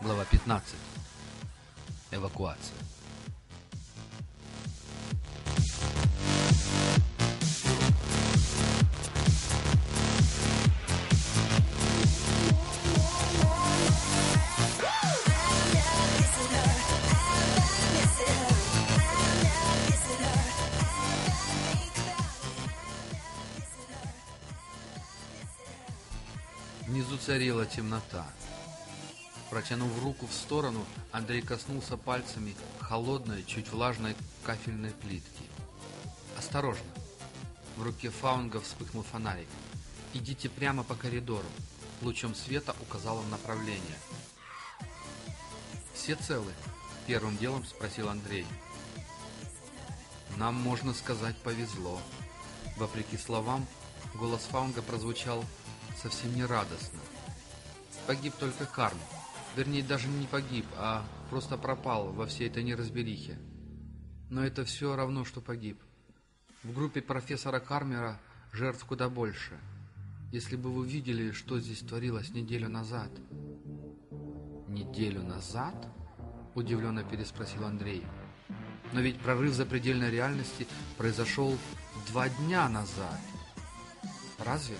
Глава 15. Эвакуация. Царила темнота. Протянув руку в сторону, Андрей коснулся пальцами холодной, чуть влажной кафельной плитки. «Осторожно!» В руке Фаунга вспыхнул фонарик. «Идите прямо по коридору». Лучом света указал он направление. «Все целы?» — первым делом спросил Андрей. «Нам, можно сказать, повезло». Вопреки словам, голос Фаунга прозвучал совсем не радостно. Погиб только Карм. Вернее, даже не погиб, а просто пропал во всей этой неразберихе. Но это все равно, что погиб. В группе профессора Кармера жертв куда больше. Если бы вы видели, что здесь творилось неделю назад. «Неделю назад?» – удивленно переспросил Андрей. «Но ведь прорыв запредельной реальности произошел два дня назад. Разве?»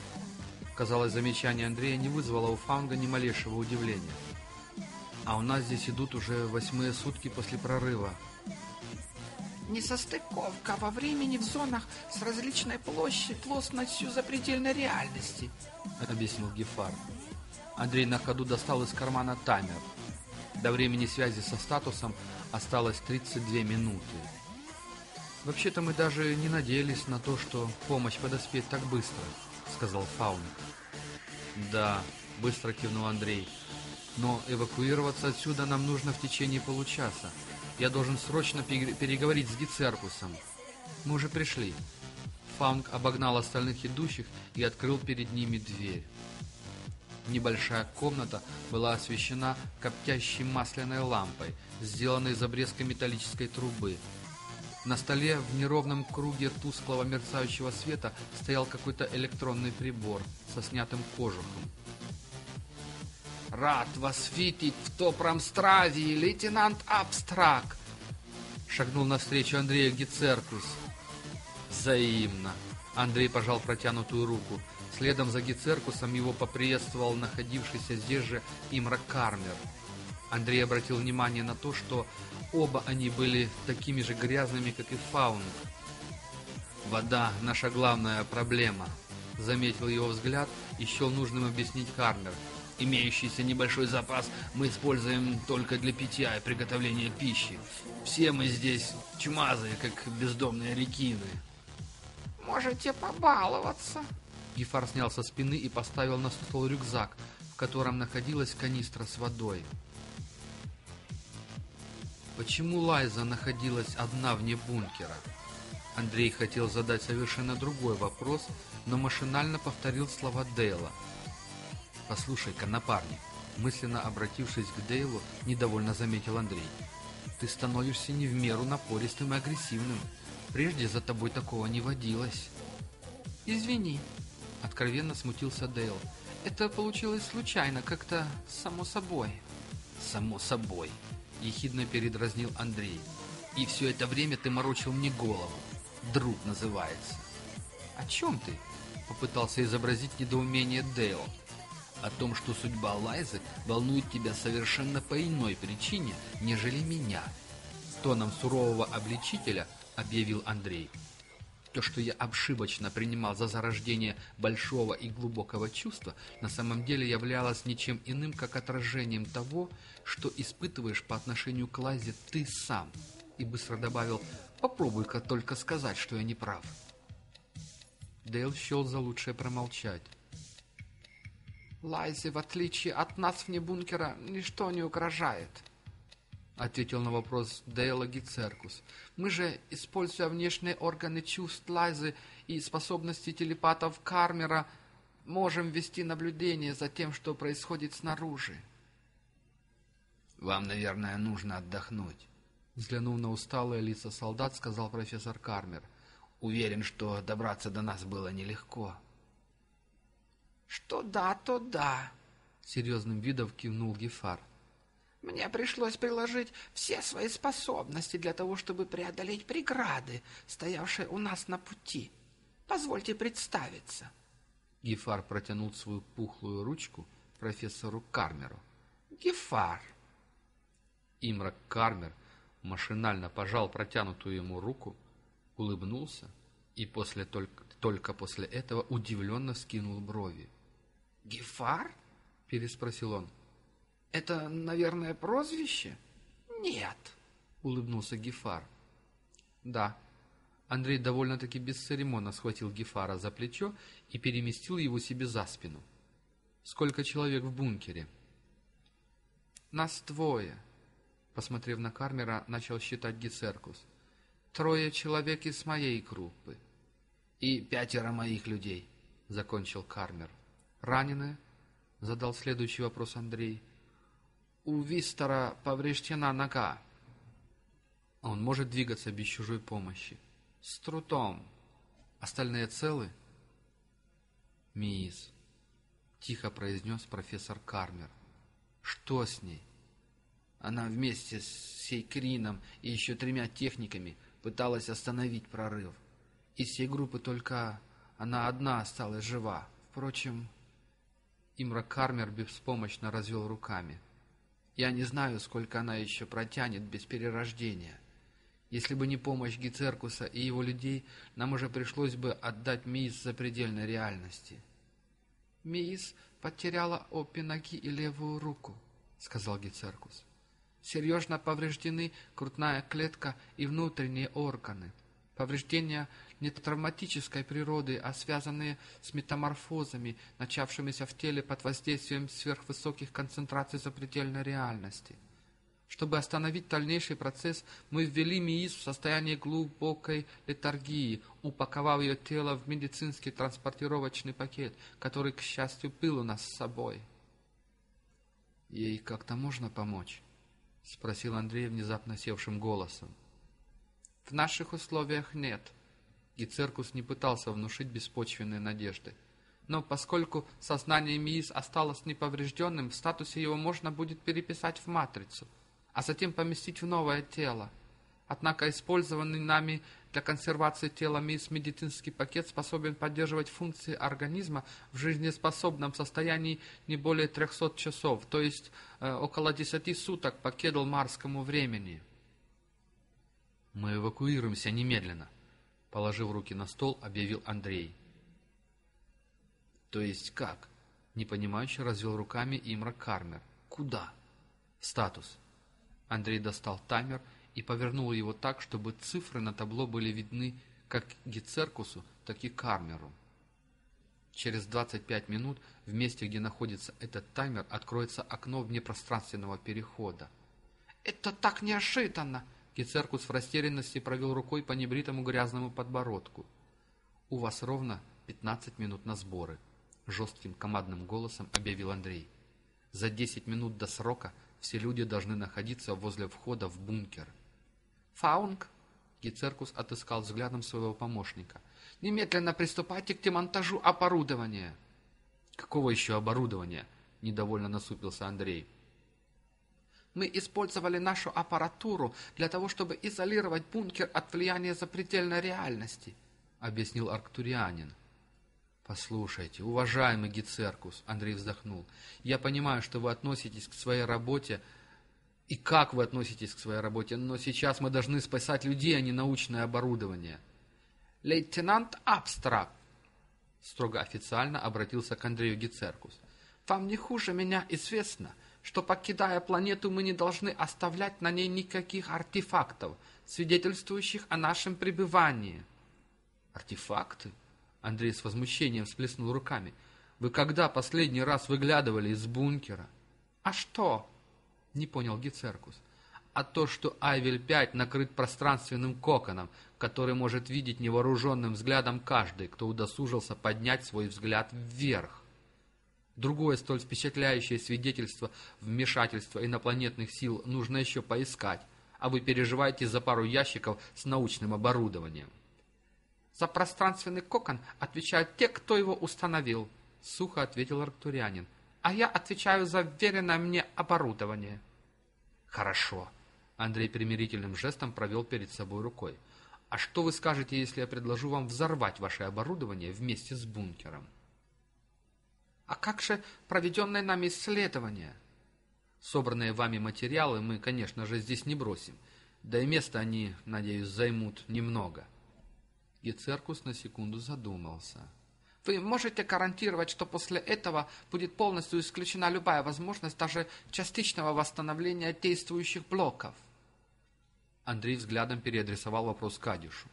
Казалось, замечание Андрея не вызвало у Фанга ни малейшего удивления. А у нас здесь идут уже восьмые сутки после прорыва. Несостыковка во времени в зонах с различной площадью, плотностью запредельной реальности, объяснил Гефар. Андрей на ходу достал из кармана таймер. До времени связи со статусом осталось 32 минуты. Вообще-то мы даже не надеялись на то, что помощь подоспеет так быстро, сказал Фауник. Да, быстро кивнул Андрей. Но эвакуироваться отсюда нам нужно в течение получаса. Я должен срочно переговорить с Гицеркусом. Мы уже пришли. Фаунг обогнал остальных идущих и открыл перед ними дверь. Небольшая комната была освещена коптящей масляной лампой, сделанной из обрезка металлической трубы. На столе в неровном круге тусклого мерцающего света стоял какой-то электронный прибор со снятым кожухом. «Рад вас видеть в Топрамстравии, лейтенант Абстрак!» Шагнул навстречу Андрею Гицеркус. «Взаимно!» Андрей пожал протянутую руку. Следом за Гицеркусом его поприветствовал находившийся здесь же Имра Кармер. Андрей обратил внимание на то, что оба они были такими же грязными, как и Фаунг. «Вода — наша главная проблема», — заметил его взгляд счел нужным объяснить Кармер — Имеющийся небольшой запас мы используем только для питья и приготовления пищи. Все мы здесь чумазые, как бездомные рекины. Можете побаловаться. Гефар снял со спины и поставил на стол рюкзак, в котором находилась канистра с водой. Почему Лайза находилась одна вне бункера? Андрей хотел задать совершенно другой вопрос, но машинально повторил слова Дейла – «Послушай-ка, напарник», мысленно обратившись к Дейлу, недовольно заметил Андрей. «Ты становишься не в меру напористым и агрессивным. Прежде за тобой такого не водилось». «Извини», — откровенно смутился Дейл. «Это получилось случайно, как-то само собой». «Само собой», — ехидно передразнил Андрей. «И все это время ты морочил мне голову. Друг называется». «О чем ты?» — попытался изобразить недоумение Дейл о том, что судьба Лайзы волнует тебя совершенно по иной причине, нежели меня. Тоном сурового обличителя объявил Андрей. То, что я обшибочно принимал за зарождение большого и глубокого чувства, на самом деле являлось ничем иным, как отражением того, что испытываешь по отношению к Лайзе ты сам. И быстро добавил, попробуй-ка только сказать, что я не прав. Дейл счел за лучшее промолчать. Лайзе, в отличие от нас вне бункера, ничто не угрожает. — ответил на вопрос Дейла Гицеркус. «Мы же, используя внешние органы чувств Лайзы и способности телепатов Кармера, можем вести наблюдение за тем, что происходит снаружи». «Вам, наверное, нужно отдохнуть», — взглянув на усталые лица солдат, сказал профессор Кармер. «Уверен, что добраться до нас было нелегко». «Что да, то да», — серьезным видом кивнул Гефар. «Мне пришлось приложить все свои способности для того, чтобы преодолеть преграды, стоявшие у нас на пути. Позвольте представиться». Гефар протянул свою пухлую ручку профессору Кармеру. «Гефар». Имрак Кармер машинально пожал протянутую ему руку, улыбнулся и после только, только после этого удивленно вскинул брови. «Гефар?» — переспросил он. «Это, наверное, прозвище?» «Нет», — улыбнулся Гефар. «Да». Андрей довольно-таки бесцеремонно схватил Гефара за плечо и переместил его себе за спину. «Сколько человек в бункере?» «Нас двое», — посмотрев на Кармера, начал считать Гицеркус. «Трое человек из моей группы». «И пятеро моих людей», — закончил Кармер. «Раненые?» — задал следующий вопрос Андрей. «У Вистера повреждена нога». «Он может двигаться без чужой помощи?» «С трудом». «Остальные целы?» «Мисс», — тихо произнес профессор Кармер. «Что с ней?» Она вместе с Сейкрином и еще тремя техниками пыталась остановить прорыв. Из всей группы только она одна осталась жива. Впрочем, Имра Кармер беспомощно развел руками. Я не знаю, сколько она еще протянет без перерождения. Если бы не помощь Гицеркуса и его людей, нам уже пришлось бы отдать Миис за предельной реальности. «Миис потеряла обе ноги и левую руку», — сказал Гицеркус. «Серьезно повреждены грудная клетка и внутренние органы. Повреждения не травматической природы, а связанные с метаморфозами, начавшимися в теле под воздействием сверхвысоких концентраций запредельной реальности. Чтобы остановить дальнейший процесс, мы ввели МИИС в состояние глубокой летаргии, упаковав ее тело в медицинский транспортировочный пакет, который, к счастью, был у нас с собой. «Ей как-то можно помочь?» — спросил Андрей внезапно севшим голосом. «В наших условиях нет», Гицеркус не пытался внушить беспочвенные надежды. Но поскольку сознание МИИС осталось неповрежденным, в статусе его можно будет переписать в матрицу, а затем поместить в новое тело. Однако использованный нами для консервации тела МИИС медицинский пакет способен поддерживать функции организма в жизнеспособном состоянии не более 300 часов, то есть э, около 10 суток по кедлмарскому времени. «Мы эвакуируемся немедленно», Положив руки на стол, объявил Андрей. «То есть как?» Непонимающе развел руками Имра Кармер. «Куда?» «Статус». Андрей достал таймер и повернул его так, чтобы цифры на табло были видны как Гицеркусу, так и Кармеру. Через 25 минут в месте, где находится этот таймер, откроется окно внепространственного перехода. «Это так неожиданно!» Кицеркус в растерянности провел рукой по небритому грязному подбородку. «У вас ровно пятнадцать минут на сборы», — жестким командным голосом объявил Андрей. «За десять минут до срока все люди должны находиться возле входа в бункер». «Фаунг?» — Гицеркус отыскал взглядом своего помощника. «Немедленно приступайте к демонтажу оборудования». «Какого еще оборудования?» — недовольно насупился Андрей. Мы использовали нашу аппаратуру для того, чтобы изолировать бункер от влияния запредельной реальности», — объяснил арктурианин. «Послушайте, уважаемый Гицеркус», — Андрей вздохнул, — «я понимаю, что вы относитесь к своей работе, и как вы относитесь к своей работе, но сейчас мы должны спасать людей, а не научное оборудование». «Лейтенант Абстракт», — строго официально обратился к Андрею Гицеркус, — «вам не хуже меня известно, что, покидая планету, мы не должны оставлять на ней никаких артефактов, свидетельствующих о нашем пребывании. Артефакты? Андрей с возмущением всплеснул руками. Вы когда последний раз выглядывали из бункера? А что? Не понял Гицеркус. А то, что Айвель-5 накрыт пространственным коконом, который может видеть невооруженным взглядом каждый, кто удосужился поднять свой взгляд вверх. Другое столь впечатляющее свидетельство вмешательства инопланетных сил нужно еще поискать, а вы переживаете за пару ящиков с научным оборудованием. «За пространственный кокон отвечают те, кто его установил», — сухо ответил арктурианин. «А я отвечаю за веренное мне оборудование». «Хорошо», — Андрей примирительным жестом провел перед собой рукой. «А что вы скажете, если я предложу вам взорвать ваше оборудование вместе с бункером?» «А как же проведенное нами исследование?» «Собранные вами материалы мы, конечно же, здесь не бросим, да и места они, надеюсь, займут немного». И Церкус на секунду задумался. Вы можете гарантировать, что после этого будет полностью исключена любая возможность даже частичного восстановления действующих блоков? Андрей взглядом переадресовал вопрос Кадишу.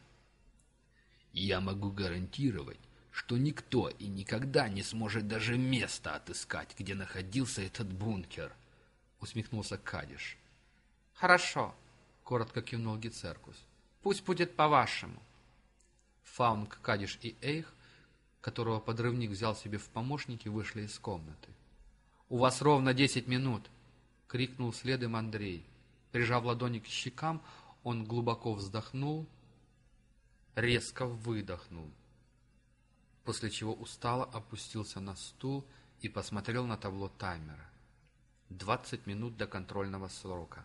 «Я могу гарантировать, что никто и никогда не сможет даже место отыскать, где находился этот бункер», — усмехнулся Кадиш. «Хорошо», — коротко кивнул Гицеркус. «Пусть будет по-вашему». Фаунг, Кадиш и Эйх, которого подрывник взял себе в помощники, вышли из комнаты. «У вас ровно десять минут!» — крикнул следом Андрей. Прижав ладони к щекам, он глубоко вздохнул, резко выдохнул, после чего устало опустился на стул и посмотрел на табло таймера. Двадцать минут до контрольного срока.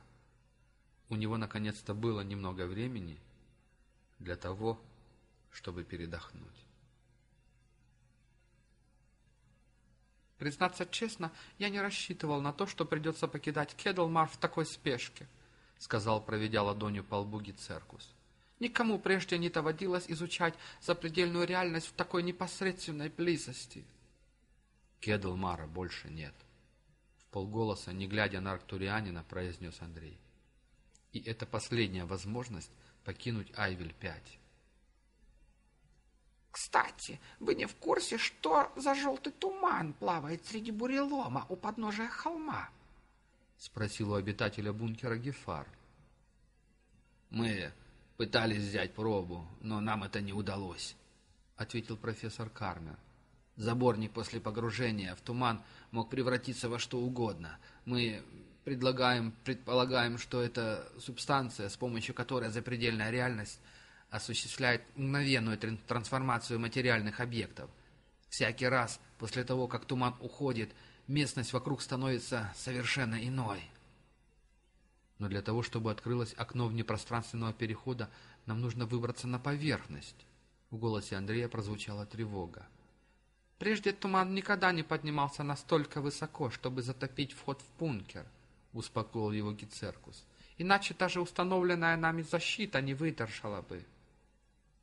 У него наконец-то было немного времени для того, чтобы передохнуть. Признаться честно, я не рассчитывал на то, что придется покидать Кедлмар в такой спешке, сказал, проведя ладонью по лбу Гицеркус. Никому прежде не доводилось изучать запредельную реальность в такой непосредственной близости. Кедлмара больше нет. В полголоса, не глядя на Арктурианина, произнес Андрей. И это последняя возможность покинуть Айвель-5. Кстати, вы не в курсе, что за желтый туман плавает среди бурелома у подножия холма? Спросил у обитателя бункера Гефар. Мы пытались взять пробу, но нам это не удалось, ответил профессор Кармер. Заборник после погружения в туман мог превратиться во что угодно. Мы предлагаем, предполагаем, что это субстанция, с помощью которой запредельная реальность осуществляет мгновенную трансформацию материальных объектов. Всякий раз после того, как туман уходит, местность вокруг становится совершенно иной. Но для того, чтобы открылось окно внепространственного перехода, нам нужно выбраться на поверхность. В голосе Андрея прозвучала тревога. Прежде туман никогда не поднимался настолько высоко, чтобы затопить вход в бункер, успокоил его Гицеркус. Иначе даже установленная нами защита не выдержала бы.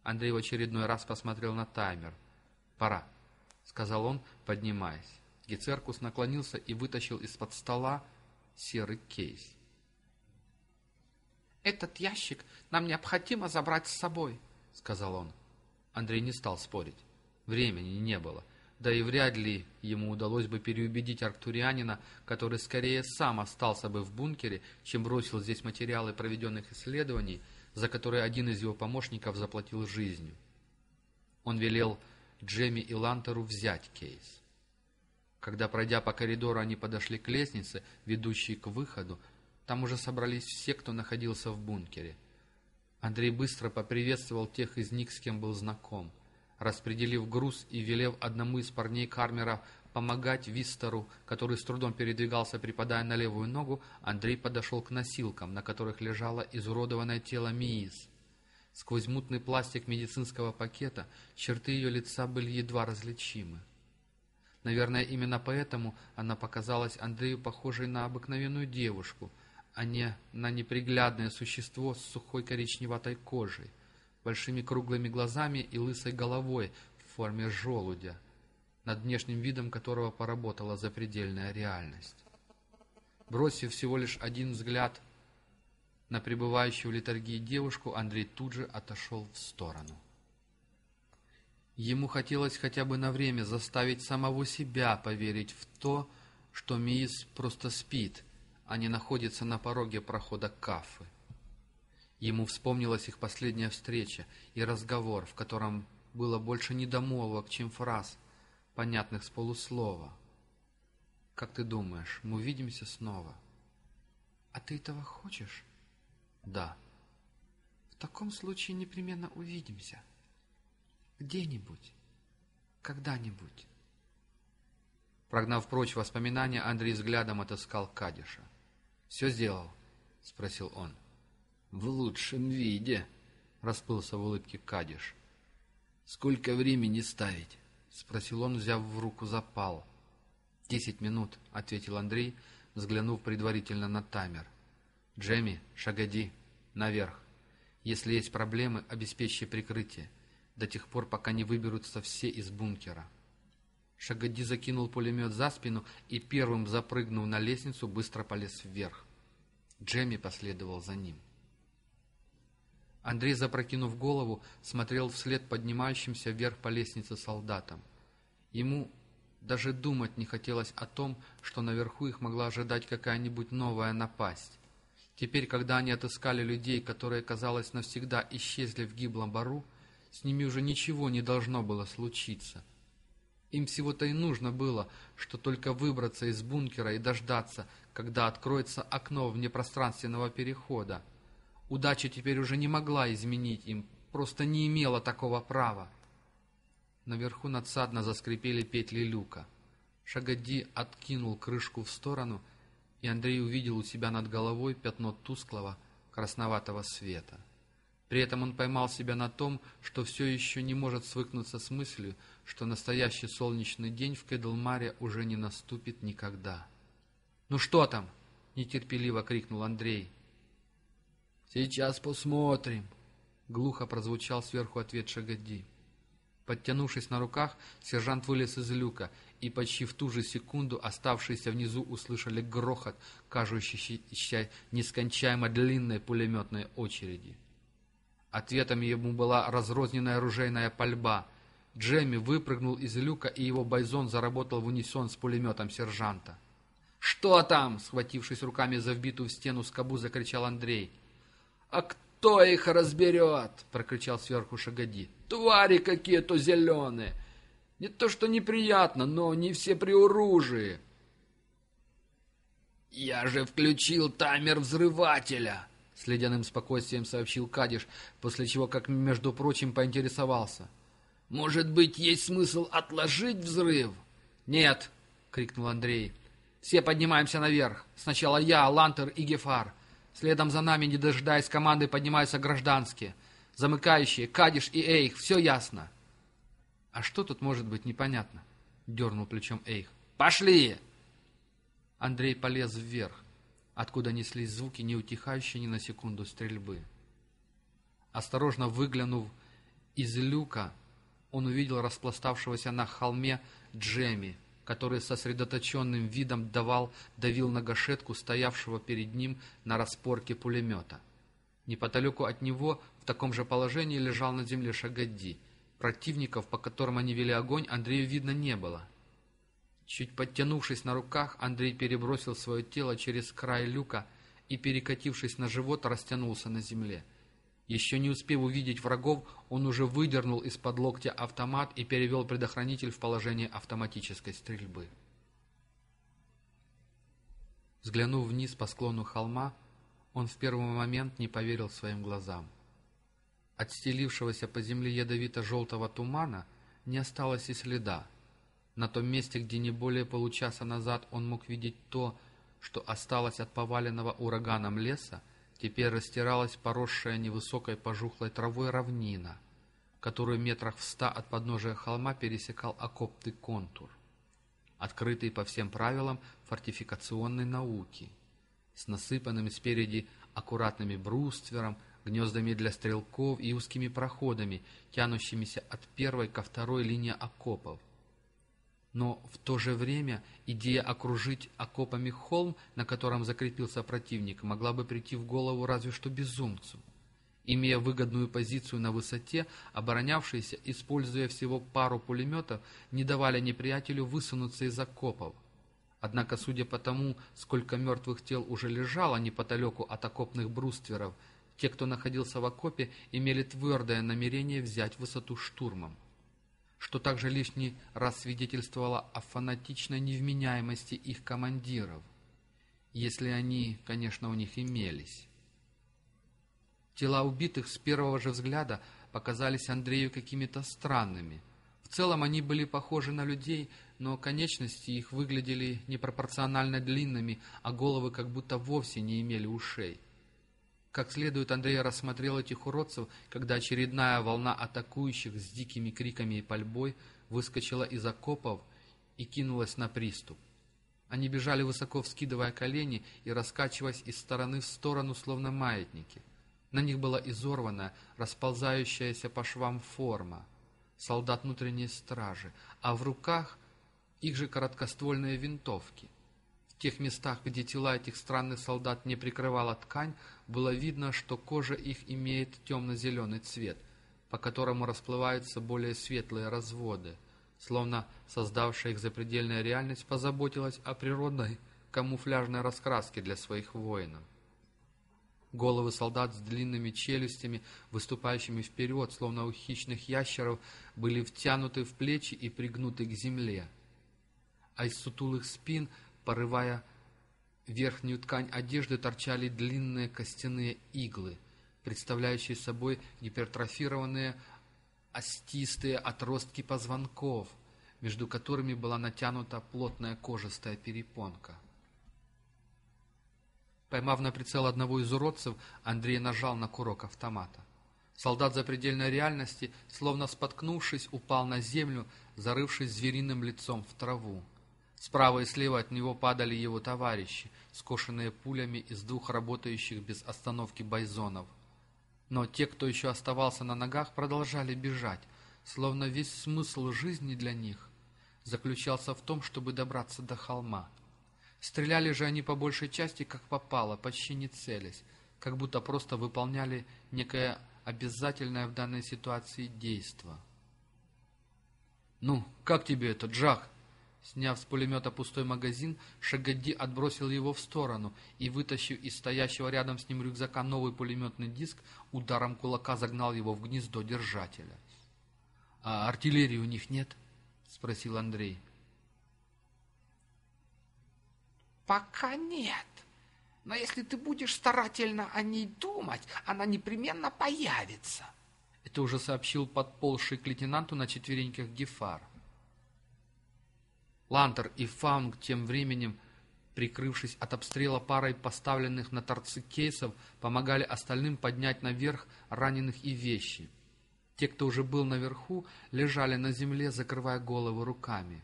Андрей в очередной раз посмотрел на таймер. «Пора», — сказал он, поднимаясь. Гицеркус наклонился и вытащил из-под стола серый кейс. «Этот ящик нам необходимо забрать с собой», — сказал он. Андрей не стал спорить. Времени не было. Да и вряд ли ему удалось бы переубедить арктурианина, который скорее сам остался бы в бункере, чем бросил здесь материалы проведенных исследований, за которые один из его помощников заплатил жизнью. Он велел Джемми и Лантеру взять кейс. Когда, пройдя по коридору, они подошли к лестнице, ведущей к выходу, там уже собрались все, кто находился в бункере. Андрей быстро поприветствовал тех из них, с кем был знаком. Распределив груз и велев одному из парней Кармера помогать Вистеру, который с трудом передвигался, припадая на левую ногу, Андрей подошел к носилкам, на которых лежало изуродованное тело Миис. Сквозь мутный пластик медицинского пакета черты ее лица были едва различимы. Наверное, именно поэтому она показалась Андрею похожей на обыкновенную девушку, а не на неприглядное существо с сухой коричневатой кожей, большими круглыми глазами и лысой головой в форме желудя над внешним видом которого поработала запредельная реальность. Бросив всего лишь один взгляд на пребывающую в литургии девушку, Андрей тут же отошел в сторону. Ему хотелось хотя бы на время заставить самого себя поверить в то, что Миис просто спит, не находится на пороге прохода кафы. Ему вспомнилась их последняя встреча и разговор, в котором было больше недомолвок, чем фраз, понятных с полуслова. Как ты думаешь, мы увидимся снова? А ты этого хочешь? Да. В таком случае непременно увидимся. Где-нибудь. Когда-нибудь. Прогнав прочь воспоминания, Андрей взглядом отыскал Кадиша. «Все сделал?» — спросил он. «В лучшем виде», — расплылся в улыбке Кадиш. «Сколько времени ставить?» — спросил он, взяв в руку запал. «Десять минут», — ответил Андрей, взглянув предварительно на таймер. «Джемми, Шагоди, наверх. Если есть проблемы, обеспечьте прикрытие, до тех пор, пока не выберутся все из бункера». Шагоди закинул пулемет за спину и первым, запрыгнув на лестницу, быстро полез вверх. Джемми последовал за ним. Андрей, запрокинув голову, смотрел вслед поднимающимся вверх по лестнице солдатам. Ему даже думать не хотелось о том, что наверху их могла ожидать какая-нибудь новая напасть. Теперь, когда они отыскали людей, которые, казалось, навсегда исчезли в гиблом бару, с ними уже ничего не должно было случиться — им всего-то и нужно было, что только выбраться из бункера и дождаться, когда откроется окно внепространственного перехода. Удача теперь уже не могла изменить им, просто не имела такого права. Наверху надсадно заскрипели петли люка. Шагоди откинул крышку в сторону, и Андрей увидел у себя над головой пятно тусклого красноватого света. При этом он поймал себя на том, что все еще не может свыкнуться с мыслью, что настоящий солнечный день в Кедлмаре уже не наступит никогда. «Ну что там?» — нетерпеливо крикнул Андрей. «Сейчас посмотрим», — глухо прозвучал сверху ответ Шагоди. Подтянувшись на руках, сержант вылез из люка, и почти в ту же секунду оставшиеся внизу услышали грохот, кажущийся нескончаемо длинной пулеметной очереди. Ответом ему была разрозненная оружейная пальба. Джемми выпрыгнул из люка, и его байзон заработал в унисон с пулеметом сержанта. «Что там?» — схватившись руками за вбитую в стену скобу, закричал Андрей. «А кто их разберет?» — прокричал сверху Шагоди. «Твари какие-то зеленые! Не то что неприятно, но не все при оружии!» «Я же включил таймер взрывателя!» С ледяным спокойствием сообщил Кадиш, после чего, как между прочим, поинтересовался. «Может быть, есть смысл отложить взрыв?» «Нет!» — крикнул Андрей. «Все поднимаемся наверх. Сначала я, Лантер и Гефар. Следом за нами, не дожидаясь команды, поднимаются гражданские. Замыкающие, Кадиш и Эйх. Все ясно». «А что тут может быть непонятно?» — дернул плечом Эйх. «Пошли!» Андрей полез вверх откуда неслись звуки, не утихающие ни на секунду стрельбы. Осторожно выглянув из люка, он увидел распластавшегося на холме Джемми, который сосредоточенным видом давал, давил на гашетку, стоявшего перед ним на распорке пулемета. Неподалеку от него в таком же положении лежал на земле Шагадди. Противников, по которым они вели огонь, Андрею видно не было — Чуть подтянувшись на руках, Андрей перебросил свое тело через край люка и, перекатившись на живот, растянулся на земле. Еще не успев увидеть врагов, он уже выдернул из-под локтя автомат и перевел предохранитель в положение автоматической стрельбы. Взглянув вниз по склону холма, он в первый момент не поверил своим глазам. От стелившегося по земле ядовито-желтого тумана не осталось и следа. На том месте, где не более получаса назад он мог видеть то, что осталось от поваленного ураганом леса, теперь растиралась поросшая невысокой пожухлой травой равнина, которую метрах в ста от подножия холма пересекал окопный контур, открытый по всем правилам фортификационной науки, с насыпанными спереди аккуратными бруствером, гнездами для стрелков и узкими проходами, тянущимися от первой ко второй линии окопов, но в то же время идея окружить окопами холм, на котором закрепился противник, могла бы прийти в голову разве что безумцу. Имея выгодную позицию на высоте, оборонявшиеся, используя всего пару пулеметов, не давали неприятелю высунуться из окопов. Однако, судя по тому, сколько мертвых тел уже лежало неподалеку от окопных брустверов, те, кто находился в окопе, имели твердое намерение взять высоту штурмом. Что также лишний раз свидетельствовало о фанатичной невменяемости их командиров, если они, конечно, у них имелись. Тела убитых с первого же взгляда показались Андрею какими-то странными. В целом они были похожи на людей, но конечности их выглядели непропорционально длинными, а головы как будто вовсе не имели ушей. Как следует Андрей рассмотрел этих уродцев, когда очередная волна атакующих с дикими криками и пальбой выскочила из окопов и кинулась на приступ. Они бежали высоко вскидывая колени и раскачиваясь из стороны в сторону, словно маятники. На них была изорвана, расползающаяся по швам форма, солдат внутренней стражи, а в руках их же короткоствольные винтовки. В тех местах, где тела этих странных солдат не прикрывала ткань, было видно, что кожа их имеет темно-зеленый цвет, по которому расплываются более светлые разводы, словно создавшая их запредельная реальность позаботилась о природной камуфляжной раскраске для своих воинов. Головы солдат с длинными челюстями, выступающими вперед, словно у хищных ящеров, были втянуты в плечи и пригнуты к земле. А из сутулых спин – порывая верхнюю ткань одежды, торчали длинные костяные иглы, представляющие собой гипертрофированные остистые отростки позвонков, между которыми была натянута плотная кожистая перепонка. Поймав на прицел одного из уродцев, Андрей нажал на курок автомата. Солдат запредельной реальности, словно споткнувшись, упал на землю, зарывшись звериным лицом в траву. Справа и слева от него падали его товарищи, скошенные пулями из двух работающих без остановки байзонов. Но те, кто еще оставался на ногах, продолжали бежать, словно весь смысл жизни для них заключался в том, чтобы добраться до холма. Стреляли же они по большей части как попало, почти не целясь, как будто просто выполняли некое обязательное в данной ситуации действо. «Ну, как тебе это, Джах?» Сняв с пулемета пустой магазин, Шагадди отбросил его в сторону и, вытащив из стоящего рядом с ним рюкзака новый пулеметный диск, ударом кулака загнал его в гнездо держателя. — А артиллерии у них нет? — спросил Андрей. — Пока нет. Но если ты будешь старательно о ней думать, она непременно появится. Это уже сообщил подползший к лейтенанту на четвереньках Гефар. — Лантер и Фаунг тем временем, прикрывшись от обстрела парой поставленных на торцы кейсов, помогали остальным поднять наверх раненых и вещи. Те, кто уже был наверху, лежали на земле, закрывая головы руками.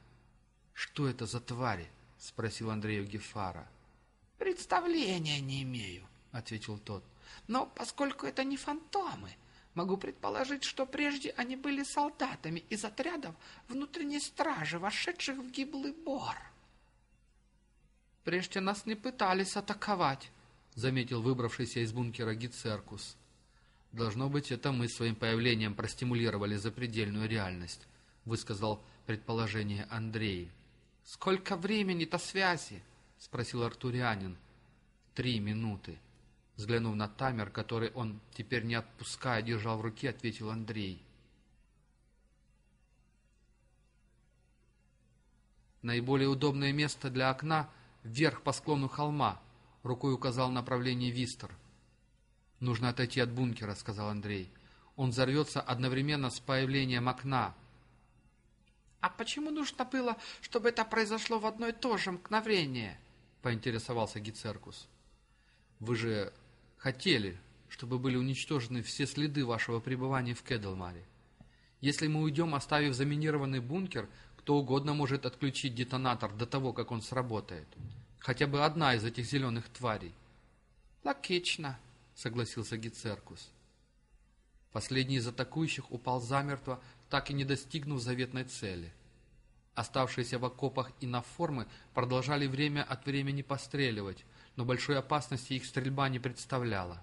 «Что это за твари?» — спросил Андрею Гефара. «Представления не имею», — ответил тот. «Но поскольку это не фантомы, Могу предположить, что прежде они были солдатами из отрядов внутренней стражи, вошедших в гиблый бор. «Прежде нас не пытались атаковать», — заметил выбравшийся из бункера Гицеркус. «Должно быть, это мы своим появлением простимулировали запредельную реальность», — высказал предположение Андрей. «Сколько времени-то связи?» — спросил Артурианин. «Три минуты», Взглянув на таймер, который он, теперь не отпуская, держал в руке, ответил Андрей. Наиболее удобное место для окна — вверх по склону холма, — рукой указал направление Вистер. «Нужно отойти от бункера», — сказал Андрей. «Он взорвется одновременно с появлением окна». «А почему нужно было, чтобы это произошло в одно и то же мгновение?» — поинтересовался Гицеркус. «Вы же хотели, чтобы были уничтожены все следы вашего пребывания в Кедлмаре. Если мы уйдем, оставив заминированный бункер, кто угодно может отключить детонатор до того, как он сработает. Хотя бы одна из этих зеленых тварей. «Логично», — согласился Гицеркус. Последний из атакующих упал замертво, так и не достигнув заветной цели. Оставшиеся в окопах и на формы продолжали время от времени постреливать, но большой опасности их стрельба не представляла.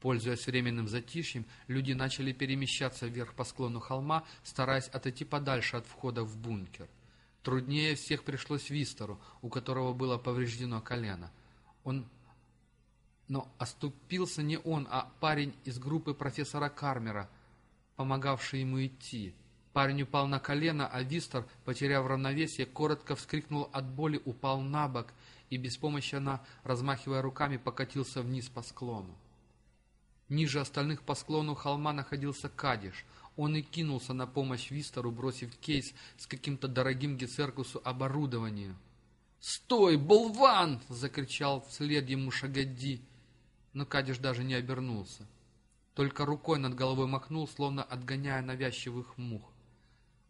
Пользуясь временным затишьем, люди начали перемещаться вверх по склону холма, стараясь отойти подальше от входа в бункер. Труднее всех пришлось Вистеру, у которого было повреждено колено. Он... Но оступился не он, а парень из группы профессора Кармера, помогавший ему идти. Парень упал на колено, а Вистер, потеряв равновесие, коротко вскрикнул от боли, упал на бок и беспомощно, размахивая руками, покатился вниз по склону. Ниже остальных по склону холма находился Кадиш. Он и кинулся на помощь Вистеру, бросив кейс с каким-то дорогим Гецеркусу оборудованием. «Стой, болван!» — закричал вслед ему Шагадди. Но Кадиш даже не обернулся. Только рукой над головой махнул, словно отгоняя навязчивых мух.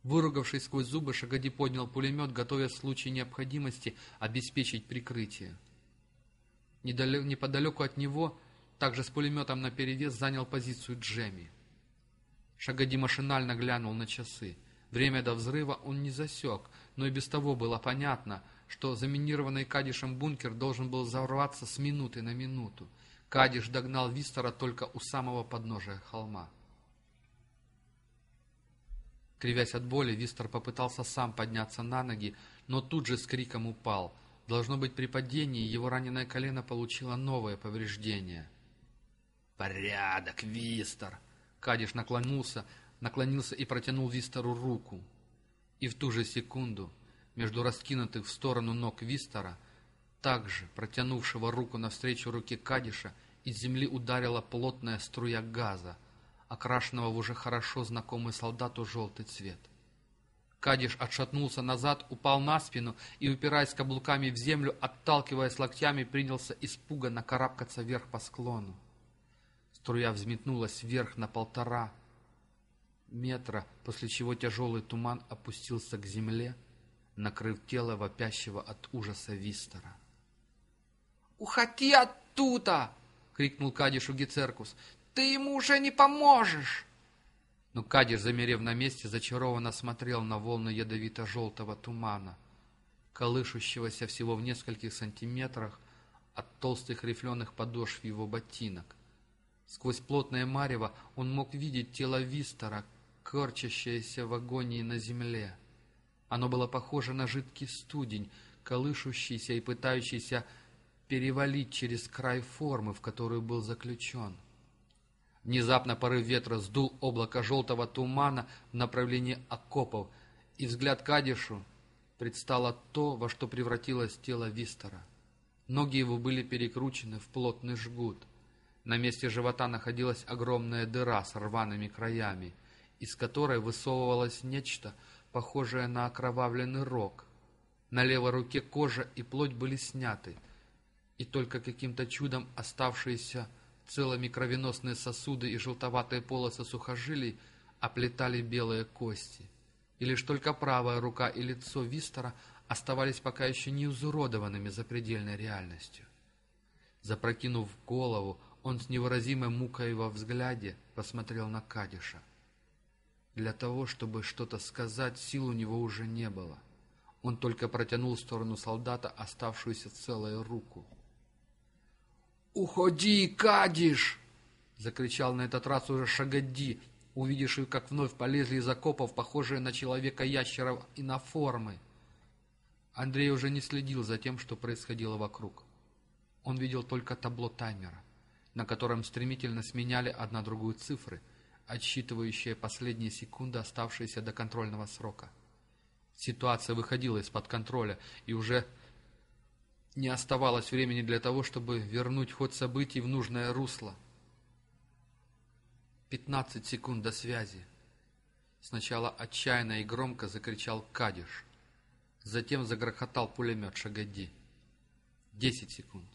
Выругавшись сквозь зубы, Шагади поднял пулемет, готовясь в случае необходимости обеспечить прикрытие. Неподалеку от него, также с пулеметом наперевес, занял позицию Джемми. Шагади машинально глянул на часы. Время до взрыва он не засек, но и без того было понятно, что заминированный Кадишем бункер должен был взорваться с минуты на минуту. Кадиш догнал Вистера только у самого подножия холма. Кривясь от боли, Вистер попытался сам подняться на ноги, но тут же с криком упал. Должно быть, при падении его раненое колено получило новое повреждение. «Порядок, Вистер!» Кадиш наклонился, наклонился и протянул Вистеру руку. И в ту же секунду между раскинутых в сторону ног Вистера, также протянувшего руку навстречу руке Кадиша, из земли ударила плотная струя газа — окрашенного в уже хорошо знакомый солдату желтый цвет. Кадиш отшатнулся назад, упал на спину и, упираясь каблуками в землю, отталкиваясь локтями, принялся испуганно карабкаться вверх по склону. Струя взметнулась вверх на полтора метра, после чего тяжелый туман опустился к земле, накрыв тело вопящего от ужаса Вистера. «Уходи оттуда!» — крикнул Кадишу Гицеркус. Ты ему уже не поможешь!» Но Кадиш, замерев на месте, зачарованно смотрел на волны ядовито-желтого тумана, колышущегося всего в нескольких сантиметрах от толстых рифленых подошв его ботинок. Сквозь плотное марево он мог видеть тело Вистера, корчащееся в агонии на земле. Оно было похоже на жидкий студень, колышущийся и пытающийся перевалить через край формы, в которую был заключен. Внезапно порыв ветра сдул облако желтого тумана в направлении окопов, и взгляд Кадишу предстало то, во что превратилось тело Вистера. Ноги его были перекручены в плотный жгут. На месте живота находилась огромная дыра с рваными краями, из которой высовывалось нечто, похожее на окровавленный рог. На левой руке кожа и плоть были сняты, и только каким-то чудом оставшиеся Целыми кровеносные сосуды и желтоватые полосы сухожилий оплетали белые кости. И лишь только правая рука и лицо Вистера оставались пока еще не изуродованными запредельной реальностью. Запрокинув голову, он с невыразимой мукой во взгляде посмотрел на Кадиша. Для того, чтобы что-то сказать, сил у него уже не было. Он только протянул в сторону солдата оставшуюся целую руку — «Уходи, Кадиш!» — закричал на этот раз уже Шагадди, увидевший, как вновь полезли из окопов, похожие на человека-ящеров и на формы. Андрей уже не следил за тем, что происходило вокруг. Он видел только табло таймера, на котором стремительно сменяли одна другую цифры, отсчитывающие последние секунды, оставшиеся до контрольного срока. Ситуация выходила из-под контроля, и уже не оставалось времени для того, чтобы вернуть ход событий в нужное русло. Пятнадцать секунд до связи. Сначала отчаянно и громко закричал Кадиш. Затем загрохотал пулемет Шагади. Десять секунд.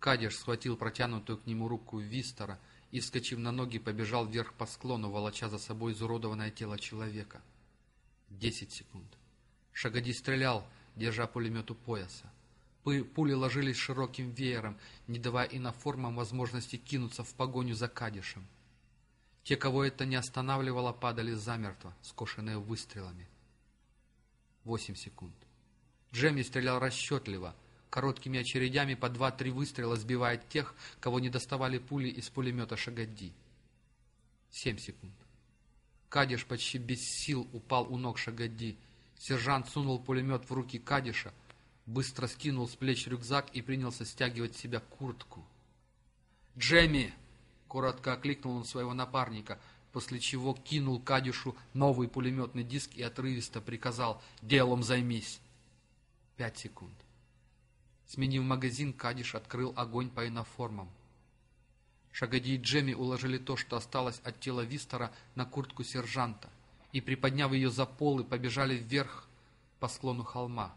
Кадиш схватил протянутую к нему руку Вистера и, вскочив на ноги, побежал вверх по склону, волоча за собой изуродованное тело человека. Десять секунд. Шагади стрелял, держа пулемет у пояса. Пули ложились широким веером, не давая иноформам возможности кинуться в погоню за Кадишем. Те, кого это не останавливало, падали замертво, скошенные выстрелами. Восемь секунд. Джемми стрелял расчетливо, короткими очередями по два-три выстрела сбивая тех, кого не доставали пули из пулемета Шагадди. Семь секунд. Кадиш почти без сил упал у ног Шагадди. Сержант сунул пулемет в руки Кадиша, быстро скинул с плеч рюкзак и принялся стягивать с себя куртку. «Джемми!» — коротко окликнул он своего напарника. после чего кинул Кадишу новый пулеметный диск и отрывисто приказал «Делом займись!» Пять секунд. Сменив магазин, Кадиш открыл огонь по иноформам. Шагади и Джемми уложили то, что осталось от тела Вистера, на куртку сержанта, и, приподняв ее за полы, побежали вверх по склону холма.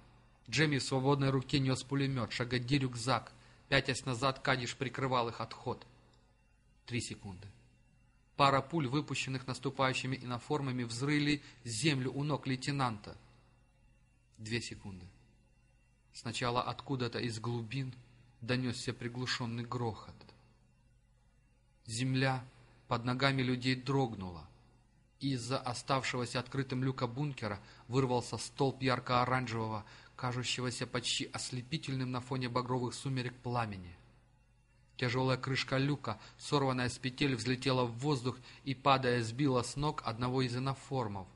Джемми в свободной руке нес пулемет, Шагади рюкзак. Пятясь назад, Кадиш прикрывал их отход. Три секунды. Пара пуль, выпущенных наступающими иноформами, взрыли землю у ног лейтенанта. Две секунды. Сначала откуда-то из глубин донесся приглушенный грохот. Земля под ногами людей дрогнула. Из-за оставшегося открытым люка бункера вырвался столб ярко-оранжевого, кажущегося почти ослепительным на фоне багровых сумерек пламени. Тяжелая крышка люка, сорванная с петель, взлетела в воздух и, падая, сбила с ног одного из иноформов.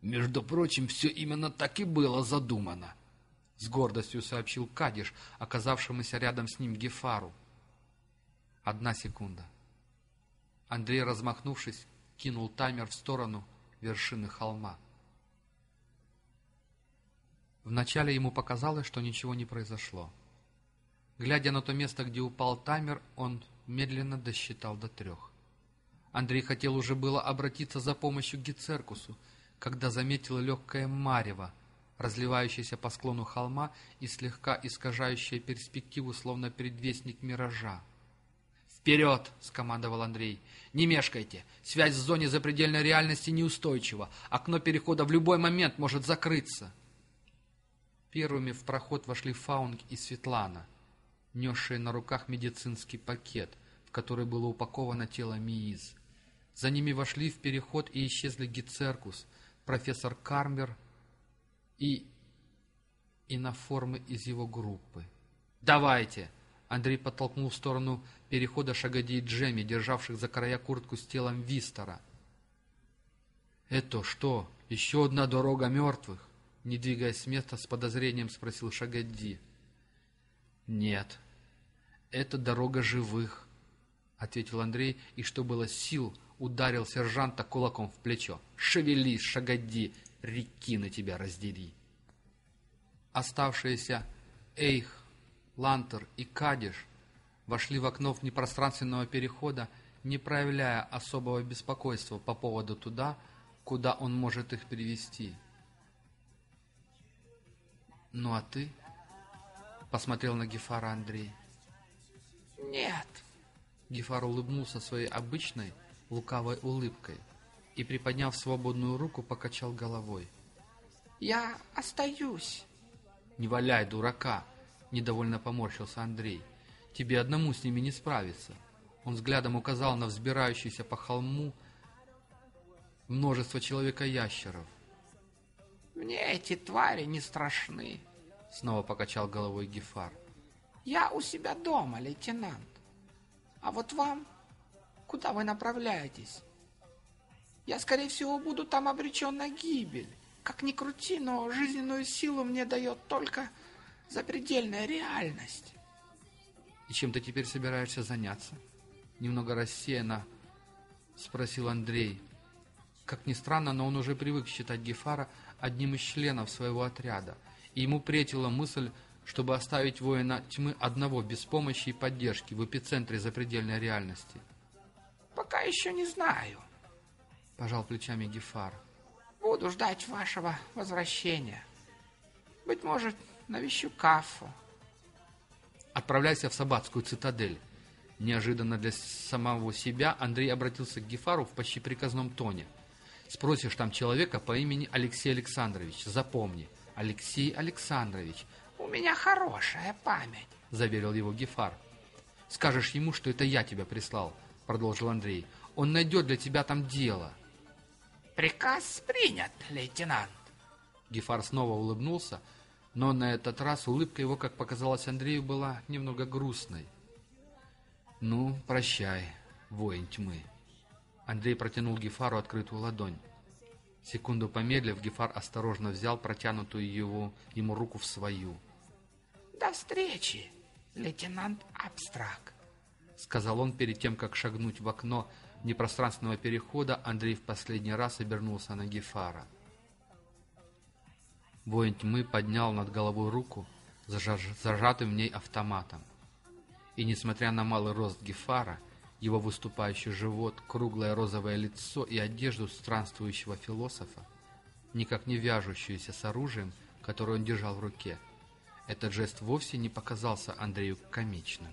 «Между прочим, все именно так и было задумано», — с гордостью сообщил Кадиш, оказавшемуся рядом с ним Гефару. Одна секунда. Андрей, размахнувшись, кинул таймер в сторону вершины холма. Вначале ему показалось, что ничего не произошло. Глядя на то место, где упал таймер, он медленно досчитал до трех. Андрей хотел уже было обратиться за помощью к Гицеркусу, когда заметил легкое марево, разливающееся по склону холма и слегка искажающее перспективу, словно предвестник миража. «Вперед!» — скомандовал Андрей. «Не мешкайте! Связь в зоне запредельной реальности неустойчива. Окно перехода в любой момент может закрыться!» Первыми в проход вошли Фаунг и Светлана — несшие на руках медицинский пакет, в который было упаковано тело Мииз. За ними вошли в переход и исчезли Гицеркус, профессор Кармер и иноформы из его группы. «Давайте!» Андрей подтолкнул в сторону перехода Шагади и Джеми, державших за края куртку с телом Вистера. «Это что, еще одна дорога мертвых?» Не двигаясь с места, с подозрением спросил Шагадди. «Нет, это дорога живых», — ответил Андрей, и, что было сил, ударил сержанта кулаком в плечо. «Шевелись, шагоди, реки на тебя раздери!» Оставшиеся Эйх, Лантер и Кадиш вошли в окно внепространственного перехода, не проявляя особого беспокойства по поводу туда, куда он может их привести. «Ну а ты?» Посмотрел на Гефара Андрей. «Нет!» Гефар улыбнулся своей обычной лукавой улыбкой и, приподняв свободную руку, покачал головой. «Я остаюсь!» «Не валяй, дурака!» — недовольно поморщился Андрей. «Тебе одному с ними не справиться!» Он взглядом указал на взбирающийся по холму множество человека-ящеров. «Мне эти твари не страшны!» Снова покачал головой Гефар. Я у себя дома, лейтенант. А вот вам, куда вы направляетесь? Я, скорее всего, буду там обречен на гибель. Как ни крути, но жизненную силу мне дает только запредельная реальность. И чем ты теперь собираешься заняться? Немного рассеянно спросил Андрей. Как ни странно, но он уже привык считать Гефара одним из членов своего отряда – и ему претила мысль, чтобы оставить воина тьмы одного, без помощи и поддержки, в эпицентре запредельной реальности. «Пока еще не знаю», — пожал плечами Гефар. «Буду ждать вашего возвращения. Быть может, навещу Кафу». «Отправляйся в Сабатскую цитадель». Неожиданно для самого себя Андрей обратился к Гефару в почти приказном тоне. «Спросишь там человека по имени Алексей Александрович, запомни — Алексей Александрович. «У меня хорошая память», — заверил его Гефар. «Скажешь ему, что это я тебя прислал», — продолжил Андрей. «Он найдет для тебя там дело». «Приказ принят, лейтенант». Гефар снова улыбнулся, но на этот раз улыбка его, как показалось Андрею, была немного грустной. «Ну, прощай, воин тьмы». Андрей протянул Гефару открытую ладонь. Секунду помедлив, Гефар осторожно взял протянутую его, ему руку в свою. «До встречи, лейтенант Абстрак», — сказал он перед тем, как шагнуть в окно непространственного перехода Андрей в последний раз обернулся на Гефара. Воин тьмы поднял над головой руку, зажатым в ней автоматом. И, несмотря на малый рост Гефара, его выступающий живот, круглое розовое лицо и одежду странствующего философа, никак не вяжущуюся с оружием, которое он держал в руке, этот жест вовсе не показался Андрею комичным.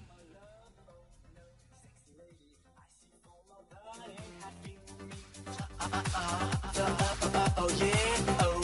oh, yeah, oh,